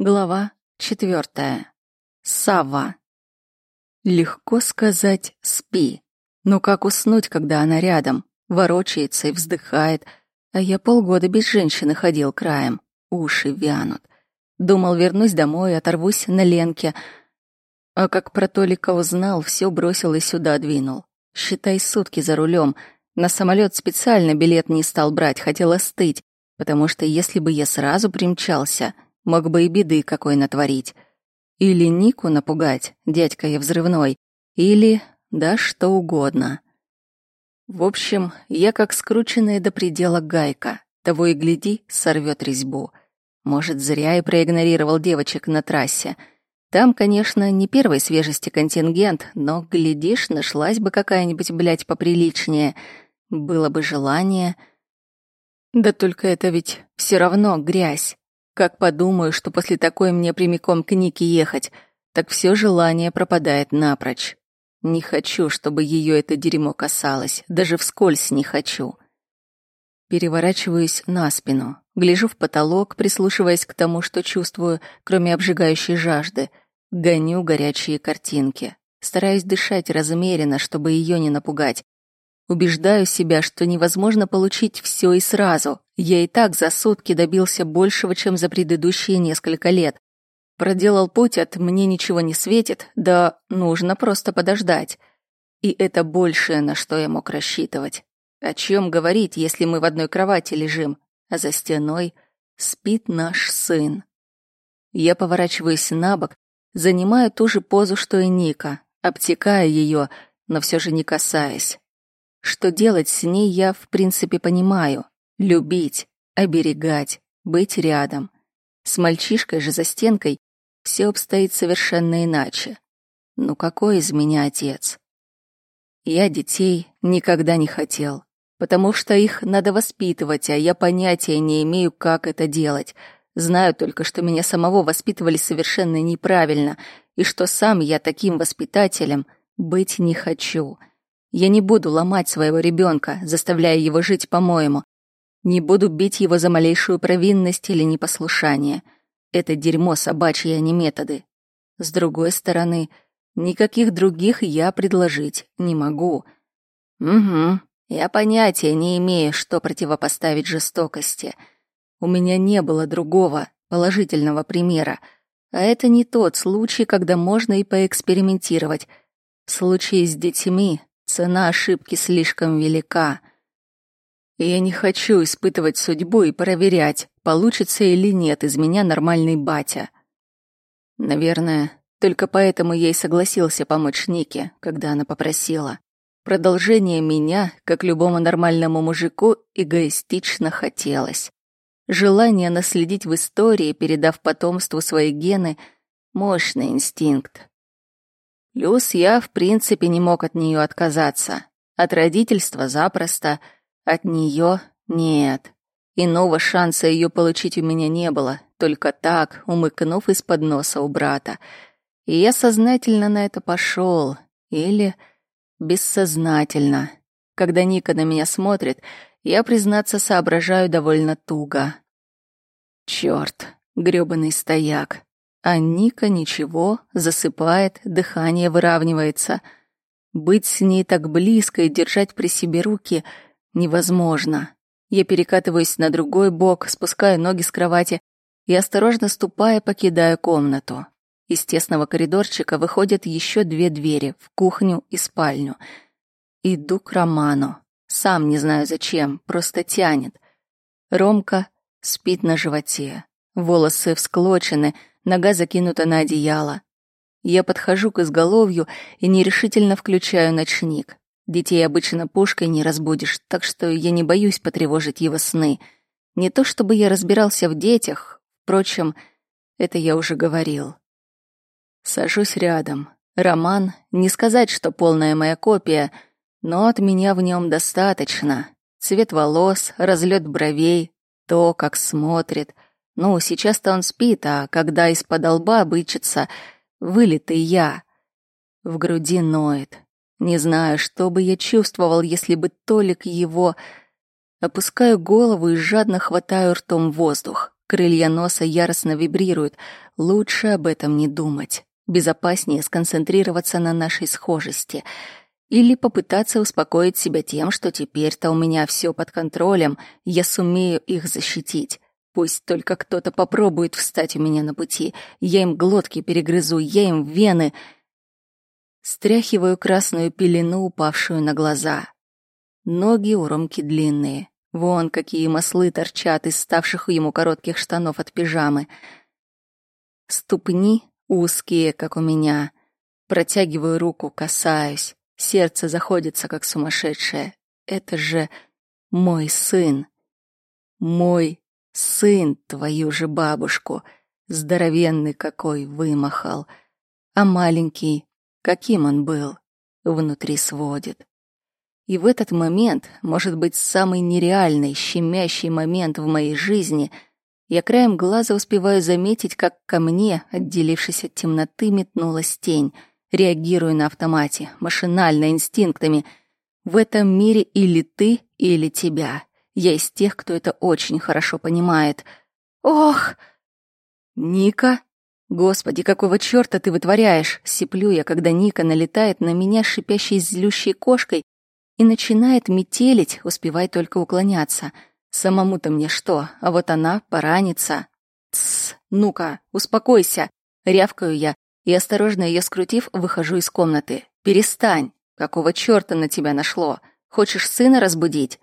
Глава четвертая. Сава. Легко сказать «спи». Но как уснуть, когда она рядом, ворочается и вздыхает, а я полгода без женщины ходил краем, уши вянут. Думал, вернусь домой, оторвусь на Ленке. А как про Толика узнал, все бросил и сюда двинул. Считай сутки за рулем. На самолет специально билет не стал брать, хотел остыть, потому что если бы я сразу примчался — Мог бы и беды какой натворить. Или Нику напугать, дядька я взрывной, или да что угодно. В общем, я как скрученная до предела гайка, того и гляди, сорвет резьбу. Может, зря и проигнорировал девочек на трассе. Там, конечно, не первой свежести контингент, но, глядишь, нашлась бы какая-нибудь, блядь, поприличнее. Было бы желание. Да только это ведь все равно грязь. Как подумаю, что после такой мне прямиком к Нике ехать, так все желание пропадает напрочь. Не хочу, чтобы ее это дерьмо касалось, даже вскользь не хочу. Переворачиваюсь на спину, гляжу в потолок, прислушиваясь к тому, что чувствую, кроме обжигающей жажды, гоню горячие картинки. Стараюсь дышать размеренно, чтобы ее не напугать, Убеждаю себя, что невозможно получить все и сразу. Я и так за сутки добился большего, чем за предыдущие несколько лет. Проделал путь от «мне ничего не светит» да «нужно просто подождать». И это большее, на что я мог рассчитывать. О чем говорить, если мы в одной кровати лежим, а за стеной спит наш сын. Я поворачиваюсь на бок, занимаю ту же позу, что и Ника, обтекая ее, но все же не касаясь. Что делать с ней я, в принципе, понимаю. Любить, оберегать, быть рядом. С мальчишкой же за стенкой все обстоит совершенно иначе. Ну какой из меня отец? Я детей никогда не хотел, потому что их надо воспитывать, а я понятия не имею, как это делать. Знаю только, что меня самого воспитывали совершенно неправильно, и что сам я таким воспитателем быть не хочу. Я не буду ломать своего ребенка, заставляя его жить по-моему. Не буду бить его за малейшую провинность или непослушание. Это дерьмо собачьи, а не методы. С другой стороны, никаких других я предложить не могу. Угу, я понятия не имею, что противопоставить жестокости. У меня не было другого, положительного примера. А это не тот случай, когда можно и поэкспериментировать. В случае с детьми Цена ошибки слишком велика. И я не хочу испытывать судьбу и проверять, получится или нет из меня нормальный батя. Наверное, только поэтому я и согласился помочь Нике, когда она попросила. Продолжение меня, как любому нормальному мужику, эгоистично хотелось. Желание наследить в истории, передав потомству свои гены — мощный инстинкт, Плюс я, в принципе, не мог от нее отказаться. От родительства запросто, от нее нет. Иного шанса ее получить у меня не было, только так, умыкнув из-под носа у брата. И я сознательно на это пошел, или бессознательно. Когда Ника на меня смотрит, я, признаться, соображаю довольно туго. Черт, грёбаный стояк. А Ника ничего, засыпает, дыхание выравнивается. Быть с ней так близко и держать при себе руки невозможно. Я перекатываюсь на другой бок, спускаю ноги с кровати и, осторожно ступая, покидаю комнату. Из тесного коридорчика выходят еще две двери в кухню и спальню. Иду к Роману. Сам не знаю зачем, просто тянет. Ромка спит на животе. Волосы всклочены, нога закинута на одеяло. Я подхожу к изголовью и нерешительно включаю ночник. Детей обычно пушкой не разбудишь, так что я не боюсь потревожить его сны. Не то чтобы я разбирался в детях, впрочем, это я уже говорил. Сажусь рядом. Роман, не сказать, что полная моя копия, но от меня в нем достаточно. Цвет волос, разлет бровей, то, как смотрит — ну, сейчас-то он спит, а когда из-под лба бычится вылитый я. В груди ноет. Не знаю, что бы я чувствовал, если бы Толик его... Опускаю голову и жадно хватаю ртом воздух. Крылья носа яростно вибрируют. Лучше об этом не думать. Безопаснее сконцентрироваться на нашей схожести. Или попытаться успокоить себя тем, что теперь-то у меня все под контролем, я сумею их защитить. Пусть только кто-то попробует встать у меня на пути. Я им глотки перегрызу, я им вены. Стряхиваю красную пелену, упавшую на глаза. Ноги у Ромки длинные. Вон какие маслы торчат из ставших ему коротких штанов от пижамы. Ступни узкие, как у меня. Протягиваю руку, касаюсь. Сердце заходится, как сумасшедшее. Это же мой сын. Мой сын, твою же бабушку. Здоровенный какой вымахал. А маленький, каким он был, внутри сводит. И в этот момент, может быть, самый нереальный, щемящий момент в моей жизни, я краем глаза успеваю заметить, как ко мне, отделившись от темноты, метнулась тень. Реагирую на автомате, машинально, инстинктами. В этом мире или ты, или тебя. Я из тех, кто это очень хорошо понимает. Ох! Ника? Господи, какого чёрта ты вытворяешь? Сиплю я, когда Ника налетает на меня шипящей злющей кошкой и начинает метелить, успевай только уклоняться. Самому-то мне что, а вот она поранится. Тсс, ну-ка, успокойся. Рявкаю я и, осторожно ее скрутив, выхожу из комнаты. Перестань. Какого черта на тебя нашло? Хочешь сына разбудить?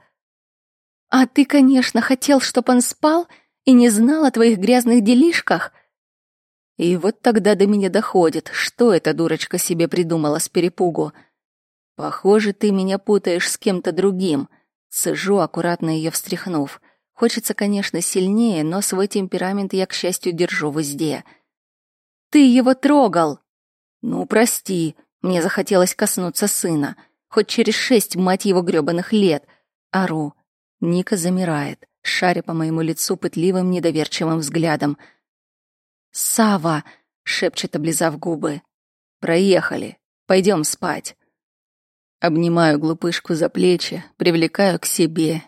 А ты, конечно, хотел, чтоб он спал и не знал о твоих грязных делишках. И вот тогда до меня доходит, что эта дурочка себе придумала с перепугу — «Похоже, ты меня путаешь с кем-то другим», — сижу, аккуратно ее встряхнув. Хочется, конечно, сильнее, но свой темперамент я, к счастью, держу везде. «Ты его трогал!» «Ну, прости, мне захотелось коснуться сына. Хоть через шесть, мать его, грёбаных лет!» Ору. Ника замирает, шаря по моему лицу пытливым, недоверчивым взглядом. «Сава!» — шепчет, облизав губы. «Проехали. Пойдем спать». Обнимаю глупышку за плечи, привлекаю к себе.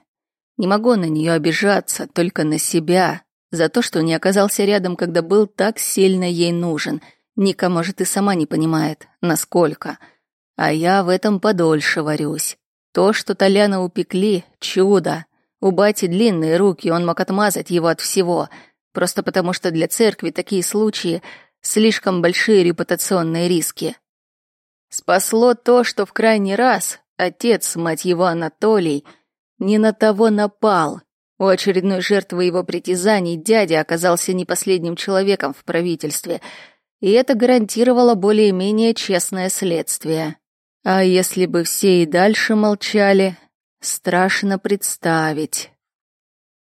Не могу на нее обижаться, только на себя, за то, что не оказался рядом, когда был так сильно ей нужен. Ника, может, и сама не понимает, насколько. А я в этом подольше варюсь. То, что Толяна упекли — чудо. У бати длинные руки, он мог отмазать его от всего. Просто потому, что для церкви такие случаи — слишком большие репутационные риски. Спасло то, что в крайний раз отец, мать его Анатолий, не на того напал. У очередной жертвы его притязаний дядя оказался не последним человеком в правительстве, и это гарантировало более-менее честное следствие. А если бы все и дальше молчали, страшно представить.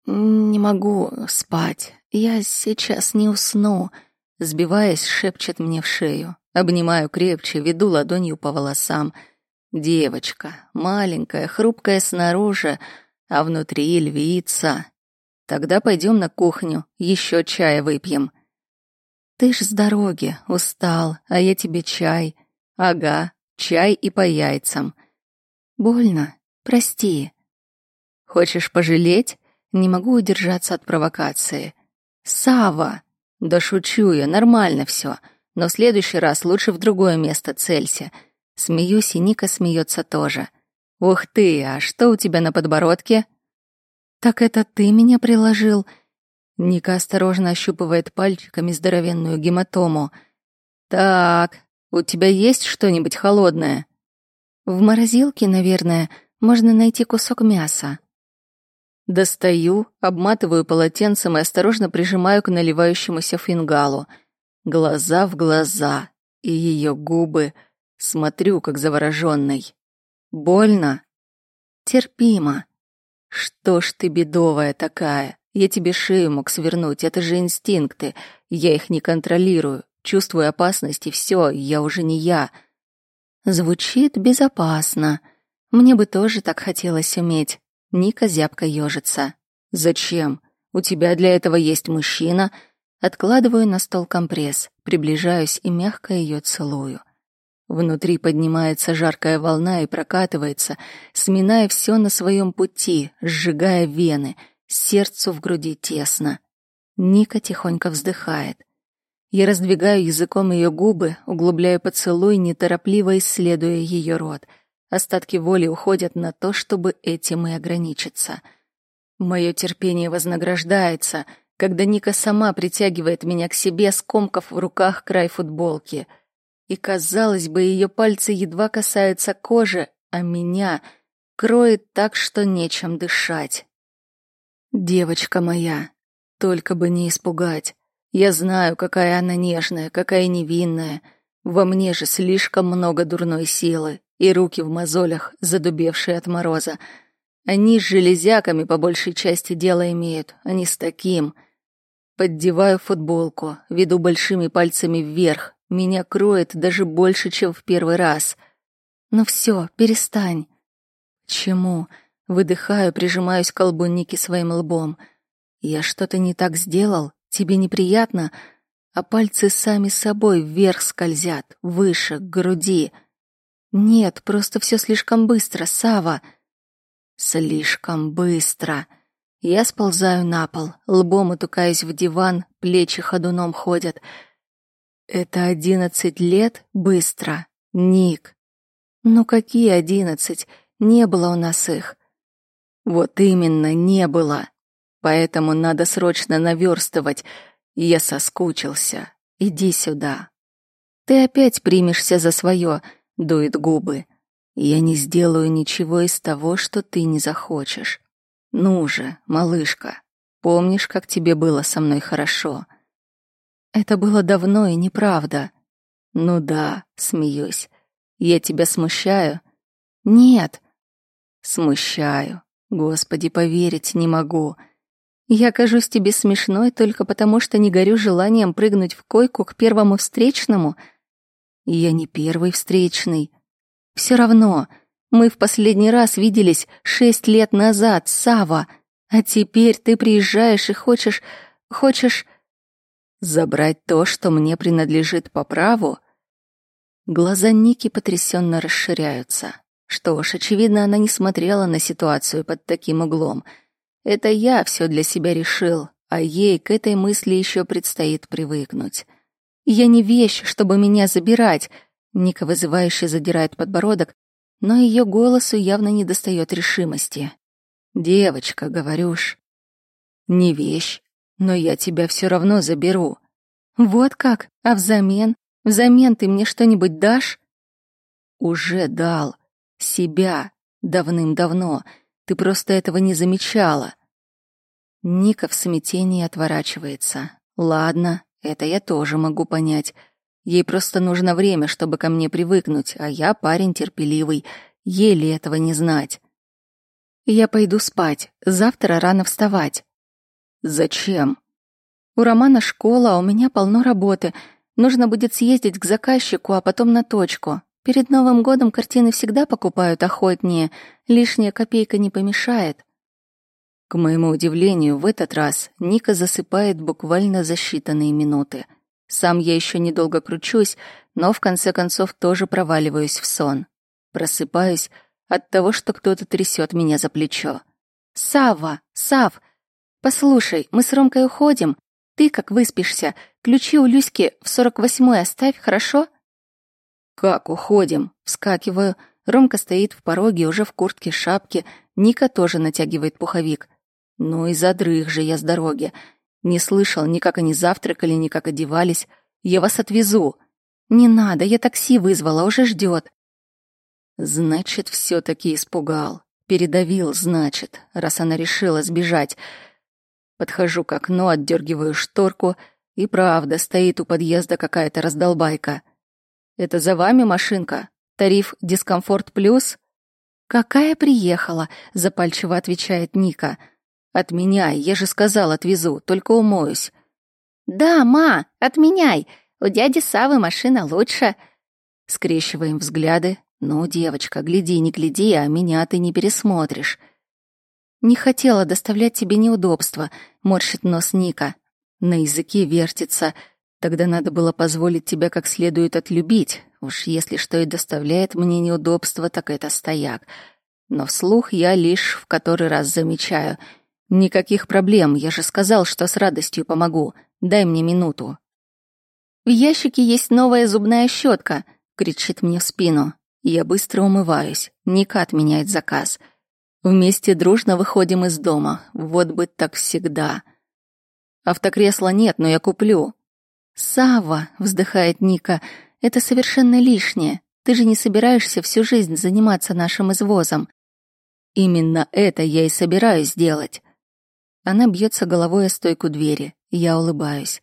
«Не могу спать, я сейчас не усну», — сбиваясь, шепчет мне в шею. Обнимаю крепче, веду ладонью по волосам. Девочка, маленькая, хрупкая снаружи, а внутри львица. Тогда пойдем на кухню, еще чая выпьем. Ты ж с дороги, устал, а я тебе чай. Ага, чай и по яйцам. Больно, прости. Хочешь пожалеть? Не могу удержаться от провокации. Сава! Да шучу я, нормально все. Но в следующий раз лучше в другое место целься. Смеюсь, и Ника смеется тоже. Ух ты, а что у тебя на подбородке? Так это ты меня приложил? Ника осторожно ощупывает пальчиками здоровенную гематому. Так, у тебя есть что-нибудь холодное? В морозилке, наверное, можно найти кусок мяса. Достаю, обматываю полотенцем и осторожно прижимаю к наливающемуся фингалу — глаза в глаза, и ее губы. Смотрю, как завороженный. Больно? Терпимо. Что ж ты бедовая такая? Я тебе шею мог свернуть, это же инстинкты. Я их не контролирую. Чувствую опасность, и все, я уже не я. Звучит безопасно. Мне бы тоже так хотелось уметь. Ника зябко ежится. Зачем? У тебя для этого есть мужчина — Откладываю на стол компресс, приближаюсь и мягко ее целую. Внутри поднимается жаркая волна и прокатывается, сминая все на своем пути, сжигая вены, сердцу в груди тесно. Ника тихонько вздыхает. Я раздвигаю языком ее губы, углубляю поцелуй, неторопливо исследуя ее рот. Остатки воли уходят на то, чтобы этим и ограничиться. Мое терпение вознаграждается, когда Ника сама притягивает меня к себе, скомкав в руках край футболки. И, казалось бы, ее пальцы едва касаются кожи, а меня кроет так, что нечем дышать. Девочка моя, только бы не испугать. Я знаю, какая она нежная, какая невинная. Во мне же слишком много дурной силы, и руки в мозолях, задубевшие от мороза. Они с железяками по большей части дело имеют, а не с таким. Поддеваю футболку, веду большими пальцами вверх. Меня кроет даже больше, чем в первый раз. Ну все, перестань. Чему? Выдыхаю, прижимаюсь к колбу своим лбом. Я что-то не так сделал? Тебе неприятно? А пальцы сами собой вверх скользят, выше, к груди. Нет, просто все слишком быстро, Сава. Слишком быстро. Я сползаю на пол, лбом утыкаюсь в диван, плечи ходуном ходят. Это одиннадцать лет быстро, Ник. Ну какие одиннадцать? Не было у нас их. Вот именно, не было. Поэтому надо срочно наверстывать. Я соскучился. Иди сюда. Ты опять примешься за свое, дует губы. Я не сделаю ничего из того, что ты не захочешь. Ну же, малышка, помнишь, как тебе было со мной хорошо? Это было давно и неправда. Ну да, смеюсь. Я тебя смущаю? Нет. Смущаю. Господи, поверить не могу. Я кажусь тебе смешной только потому, что не горю желанием прыгнуть в койку к первому встречному. Я не первый встречный. Все равно, мы в последний раз виделись шесть лет назад, Сава, а теперь ты приезжаешь и хочешь... хочешь... Забрать то, что мне принадлежит по праву? Глаза Ники потрясенно расширяются. Что ж, очевидно, она не смотрела на ситуацию под таким углом — это я все для себя решил, а ей к этой мысли еще предстоит привыкнуть. Я не вещь, чтобы меня забирать. Ника вызывающе задирает подбородок, но ее голосу явно не достает решимости. Девочка, говорюшь, не вещь, но я тебя все равно заберу. Вот как? А взамен? Взамен ты мне что-нибудь дашь? Уже дал. Себя. Давным-давно. Ты просто этого не замечала. Ника в смятении отворачивается. Ладно, это я тоже могу понять. Ей просто нужно время, чтобы ко мне привыкнуть, а я парень терпеливый. Еле этого не знать. Я пойду спать. Завтра рано вставать. Зачем? У Романа школа, а у меня полно работы. Нужно будет съездить к заказчику, а потом на точку. Перед Новым годом картины всегда покупают охотнее, лишняя копейка не помешает. К моему удивлению, в этот раз Ника засыпает буквально за считанные минуты. Сам я еще недолго кручусь, но в конце концов тоже проваливаюсь в сон. Просыпаюсь от того, что кто-то трясет меня за плечо. «Сава! Сав! Послушай, мы с Ромкой уходим. Ты, как выспишься, ключи у Люськи в сорок восьмой оставь, хорошо?» «Как уходим?» Вскакиваю. Ромка стоит в пороге, уже в куртке, шапке. Ника тоже натягивает пуховик. Ну и задрых же я с дороги. Не слышал ни как они завтракали, ни как одевались. Я вас отвезу. Не надо, я такси вызвала, уже ждет. Значит, все таки испугал. Передавил, значит, раз она решила сбежать. Подхожу к окну, отдергиваю шторку, и правда, стоит у подъезда какая-то раздолбайка — это за вами машинка? Тариф «Дискомфорт плюс»?» «Какая приехала?» — запальчиво отвечает Ника. «Отменяй, я же сказал, отвезу, только умоюсь». «Да, ма, отменяй! У дяди Савы машина лучше!» Скрещиваем взгляды. «Ну, девочка, гляди, не гляди, а меня ты не пересмотришь». «Не хотела доставлять тебе неудобства», — морщит нос Ника. На языке вертится — Тогда надо было позволить тебя как следует отлюбить. Уж если что и доставляет мне неудобства, так это стояк. Но вслух я лишь в который раз замечаю. Никаких проблем, я же сказал, что с радостью помогу. Дай мне минуту. В ящике есть новая зубная щетка, кричит мне в спину. Я быстро умываюсь. Ника отменяет заказ. Вместе дружно выходим из дома. Вот бы так всегда. Автокресла нет, но я куплю. Сава, вздыхает Ника, это совершенно лишнее. Ты же не собираешься всю жизнь заниматься нашим извозом. Именно это я и собираюсь делать. Она бьется головой о стойку двери. Я улыбаюсь.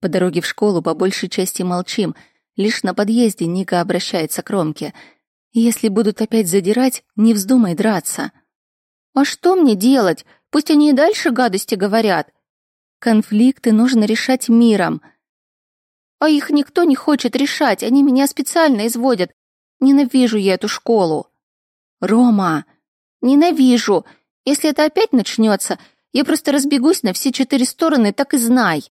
По дороге в школу по большей части молчим. Лишь на подъезде Ника обращается к Ромке. «Если будут опять задирать, не вздумай драться». «А что мне делать? Пусть они и дальше гадости говорят». «Конфликты нужно решать миром». «А их никто не хочет решать, они меня специально изводят. Ненавижу я эту школу». «Рома!» «Ненавижу. Если это опять начнется, я просто разбегусь на все четыре стороны, так и знай».